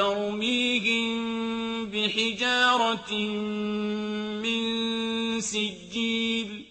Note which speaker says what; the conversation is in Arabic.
Speaker 1: تَرْمِيهِم بِحِجَارَةٍ مِّن سِجِّيلٍ